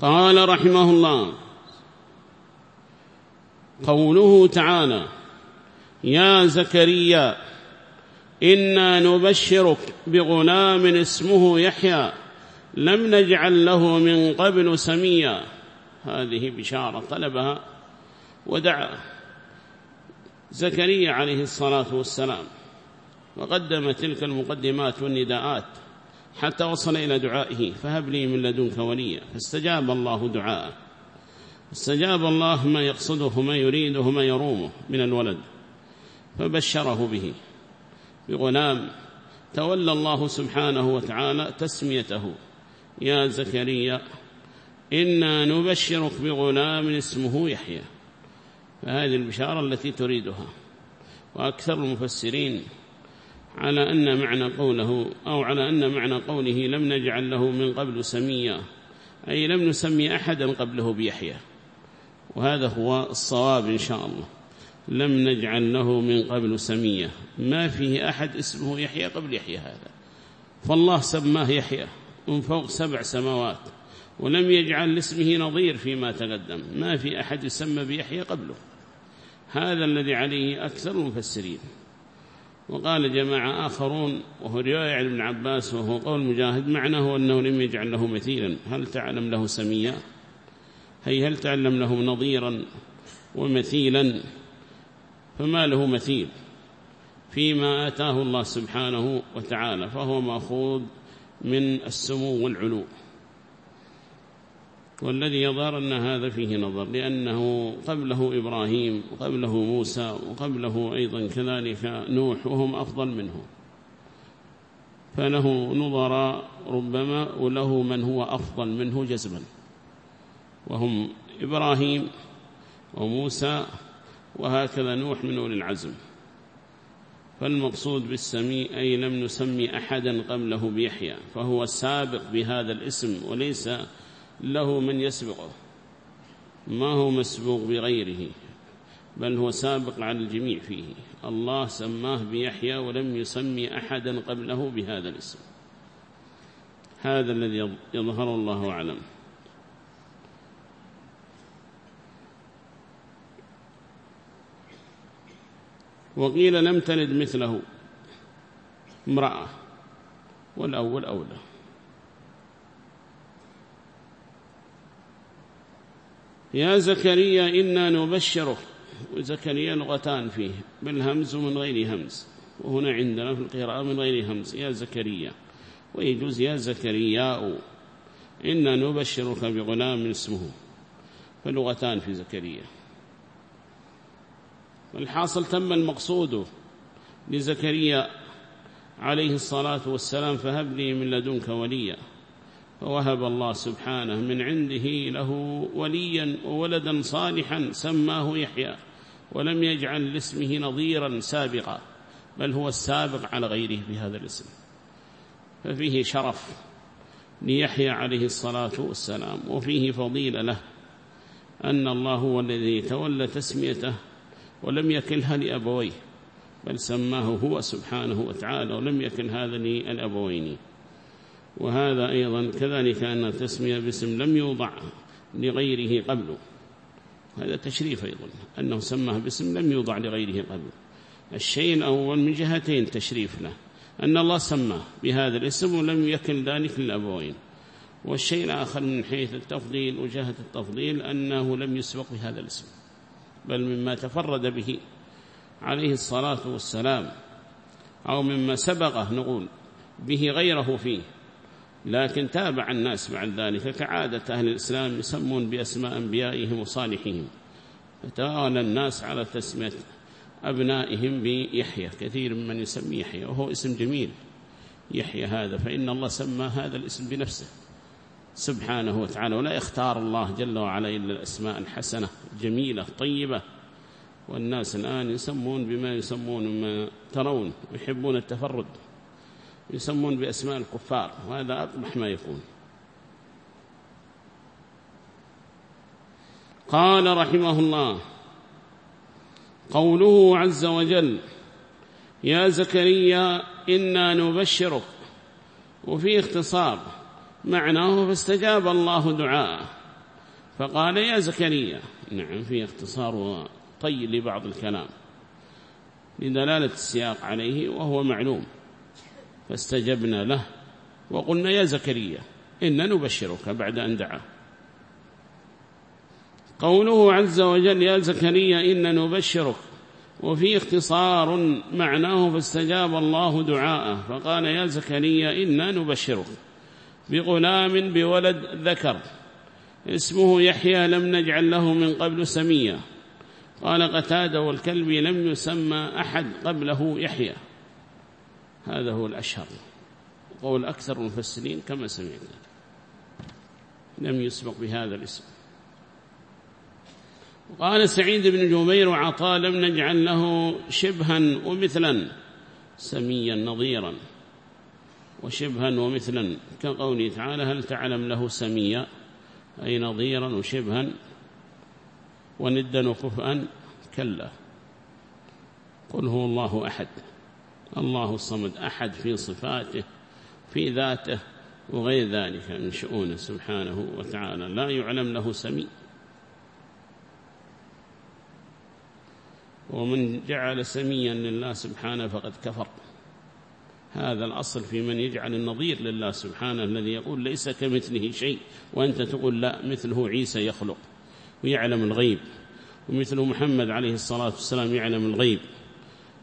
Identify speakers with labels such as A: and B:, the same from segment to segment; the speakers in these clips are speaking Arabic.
A: قال رحمه الله قوله تعالى يا زكريا إنا نبشرك بغلام اسمه يحيى لم نجعل له من قبل سميا. هذه بشارة طلبها ودعا زكريا عليه الصلاة والسلام. وقدم تلك المقدمات والنداءات. حتى وصل إلى دعائه فهب لي من لدنك وليا. فاستجاب الله دعاءه. استجاب الله ما يقصده ما يريده ما يرومه من الولد. فبشره به. بغلام تولى الله سبحانه وتعالى تسميته. يا زكريا إنا نبشرك بغلام اسمه يحيى. فهذه البشارة التي تريدها. وأكثر المفسرين على أن معنى قوله أو على أن معنى قوله لم نجعل له من قبل سميا أي لم نسمي أحدا قبله بيحيى. وهذا هو الصواب إن شاء الله. لم نجعل له من قبل سمية ما فيه أحد اسمه يحيى قبل يحيى هذا. فالله سماه يحيى من فوق سبع سماوات ولم يجعل لاسمه نظير فيما تقدم. ما في أحد يسمى بيحيى قبله. هذا الذي عليه أكثر المفسرين. وقال جماعة آخرون وهو رواية عن ابن عباس وهو قول مجاهد معناه أنه لم يجعل له مثيلا. هل تعلم له سميا؟ هي هل تعلم له نظيرا ومثيلا؟ فما له مثيل. فيما آتاه الله سبحانه وتعالى فهو مأخوذ من السمو والعلو. والذي يظهر أن هذا فيه نظر لأنه قبله إبراهيم وقبله موسى وقبله أيضا كذلك نوح وهم أفضل منه. فله نظراء ربما وله من هو أفضل منه جزما وهم إبراهيم وموسى وهكذا نوح من أولي العزم. فالمقصود بالسمي أي لم نسمي أحدا قبله بيحيى فهو سابق بهذا الاسم وليس له من يسبقه ما هو مسبوق بغيره بل هو سابق على الجميع فيه. الله سماه بيحيى ولم يسمي أحدا قبله بهذا الاسم. هذا الذي يظهر الله أعلم. وقيل لم تلد مثله امرأة والأول أولى. يا زكريا إنا نبشرك. وزكريا لغتان فيه بالهمز ومن غير همز. وهنا عندنا في القراءة من غير همز. يا زكريا. ويجوز يا زكرياء إنا نبشرك بغلام اسمه. فلغتان في زكريا. والحاصل تم المقصود لزكريا عليه الصلاة والسلام فهب لي من لدنك وليا. فوهب الله سبحانه من عنده له وليا وولدا صالحا سماه يحيى ولم يجعل لاسمه نظيرا سابقا بل هو السابق على غيره بهذا الاسم. ففيه شرف ليحيى عليه الصلاة والسلام وفيه فضيلة له أن الله هو الذي تولى تسميته ولم يكلها لأبويه بل سماه هو سبحانه وتعالى ولم يكن هذا للأبوين وهذا أيضا كذلك أن التسمية باسم لم يوضع لغيره قبله. هذا تشريف أيضا أنه سماه باسم لم يوضع لغيره قبله. الشيء الأول من جهتين تشريف له أن الله سماه بهذا الاسم ولم يكن ذلك للأبوين. والشيء الآخر من حيث التفضيل وجهة التفضيل أنه لم يسبق بهذا الاسم بل مما تفرد به عليه الصلاة والسلام أو مما سبقه نقول به غيره فيه. لكن تابع الناس بعد ذلك. كعادة أهل الإسلام يسمون بأسماء أنبيائهم وصالحهم. فتوالى الناس على تسمية أبنائهم بيحيى. كثير من يسمي يحيى وهو اسم جميل. يحيى هذا فإن الله سمى هذا الاسم بنفسه سبحانه وتعالى. ولا يختار الله جل وعلا إلا الأسماء الحسنة جميلة طيبة. والناس الآن يسمون بما يسمون ما ترون ويحبون التفرد. يسمون بأسماء الكفار وهذا أقبح ما يكون قال رحمه الله قوله عز وجل يا زكريا إنا نبشرك. وفي اختصار معناه فاستجاب الله دعاءه. فقال يا زكريا. نعم في اختصار طي لبعض الكلام. لدلالة السياق عليه وهو معلوم. فاستجبنا له وقلنا يا زكريا إن نبشرك بعد أن دعا. قوله عز وجل يا زكريا إن نبشرك وفي اختصار معناه فاستجاب الله دعاءه فقال يا زكريا إنا نبشرك بغلام بولد ذكر اسمه يحيى لم نجعل له من قبل سميا. قال قتادة والكلب لم يسمى أحد قبله يحيى. هذا هو الأشهر. قول أكثر المفسرين كما سمعنا. لم يسبق بهذا الاسم. قال سعيد بن جبير وعطاء لم نجعل له شبها ومثلا سميا نظيرا. وشبها ومثلا كقوله تعالى هل تعلم له سميا؟ أي نظيرا وشبها وندا وكفءا كلا. قل هو الله أحد. الله الصمد أحد في صفاته في ذاته وغير ذلك من شؤونه سبحانه وتعالى. لا يعلم له سمي ومن جعل سميا لله سبحانه فقد كفر. هذا الأصل في من يجعل النظير لله سبحانه الذي يقول ليس كمثله شيء وأنت تقول لا مثله عيسى يخلق ويعلم الغيب ومثل محمد عليه الصلاة والسلام يعلم الغيب.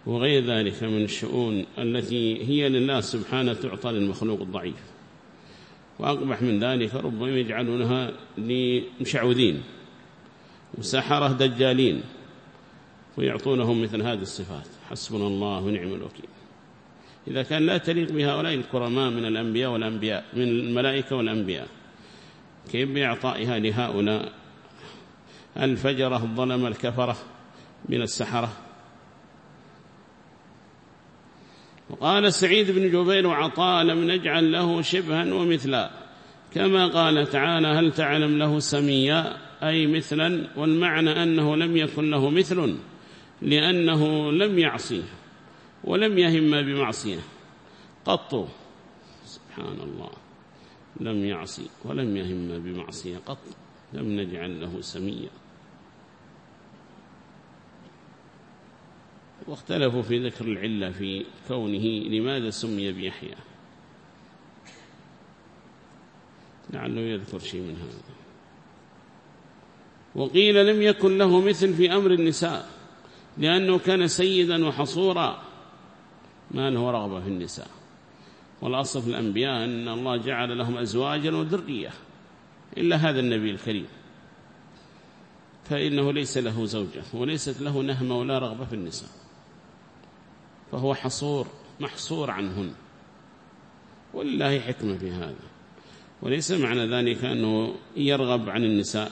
A: وغير ذلك من الشؤون التي هي لله سبحانه تعطى للمخلوق الضعيف. وأقبح من ذلك ربما يجعلونها لمشعوذين وسحرة دجالين ويعطونهم مثل هذه الصفات. حسبنا الله ونعم الوكيل. إذا كان لا تليق بهؤلاء الكرماء من الأنبياء والأنبياء من الملائكة والأنبياء كيف بإعطائها لهؤلاء؟ الفجرة الظلم الكفرة من السحرة. وقال سعيد بن جبير وعطاء لم نجعل له شبها ومثلا. كما قال تعالى هل تعلم له سميا؟ أي مثلا والمعنى أنه لم يكن له مثل لأنه لم يعصيه ولم يهم بمعصية. قط. سبحان الله لم يعصي ولم يهم بمعصية. قط. لم نجعل له سميا. واختلفوا في ذكر العلة في كونه لماذا سمي بيحيى. لعله يذكر شيء من هذا. وقيل لم يكن له مثل في أمر النساء لأنه كان سيدا وحصورا. ما له رغبة في النساء. والأصل في الأنبياء أن الله جعل لهم أزواجا وذرية إلا هذا النبي الكريم. فإنه ليس له زوجة وليست له نهمة ولا رغبة في النساء. فهو حصور محصور عنهن. ولله حكمة في هذا. وليس معنى ذلك أنه يرغب عن النساء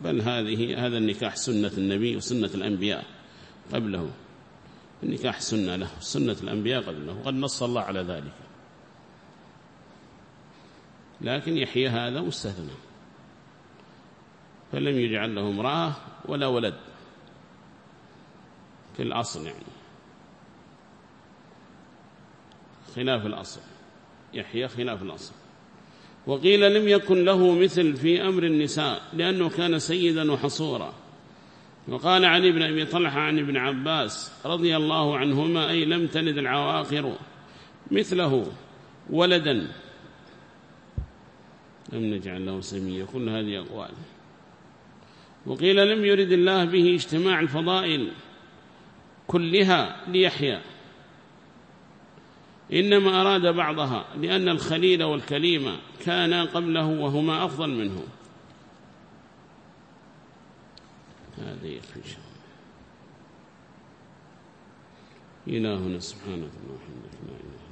A: بل هذه هذا النكاح سنة النبي وسنة الأنبياء قبله. النكاح سنة له سنة الأنبياء قبله وقد نص الله على ذلك. لكن يحيى هذا مستثنى. فلم يجعل له امرأة ولا ولد. في الأصل يعني. خلاف الأصل. يحيى خلاف الأصل. وقيل لم يكن له مثل في أمر النساء لأنه كان سيدا وحصورا. وقال علي بن أبي طلحة عن ابن عباس رضي الله عنهما أي لم تلد العواقر مثله ولدا. لم نجعل له سمية كل هذه أقوال. وقيل لم يرد الله به اجتماع الفضائل كلها ليحيى. إنما أراد بعضها لأن الخليل والكليم كانا قبله وهما أفضل منه. هذا يكفي إلهنا سبحانه وتعالى